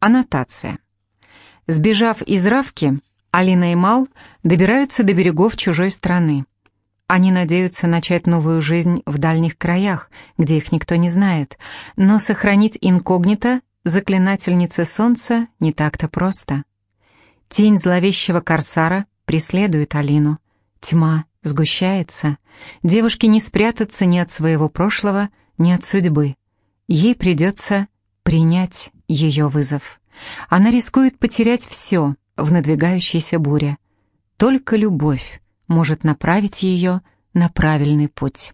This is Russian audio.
Аннотация. Сбежав из Равки, Алина и Мал добираются до берегов чужой страны. Они надеются начать новую жизнь в дальних краях, где их никто не знает, но сохранить инкогнито заклинательнице солнца не так-то просто. Тень зловещего корсара преследует Алину. Тьма сгущается. Девушке не спрятаться ни от своего прошлого, ни от судьбы. Ей придется принять ее вызов. Она рискует потерять все в надвигающейся буре. Только любовь может направить ее на правильный путь.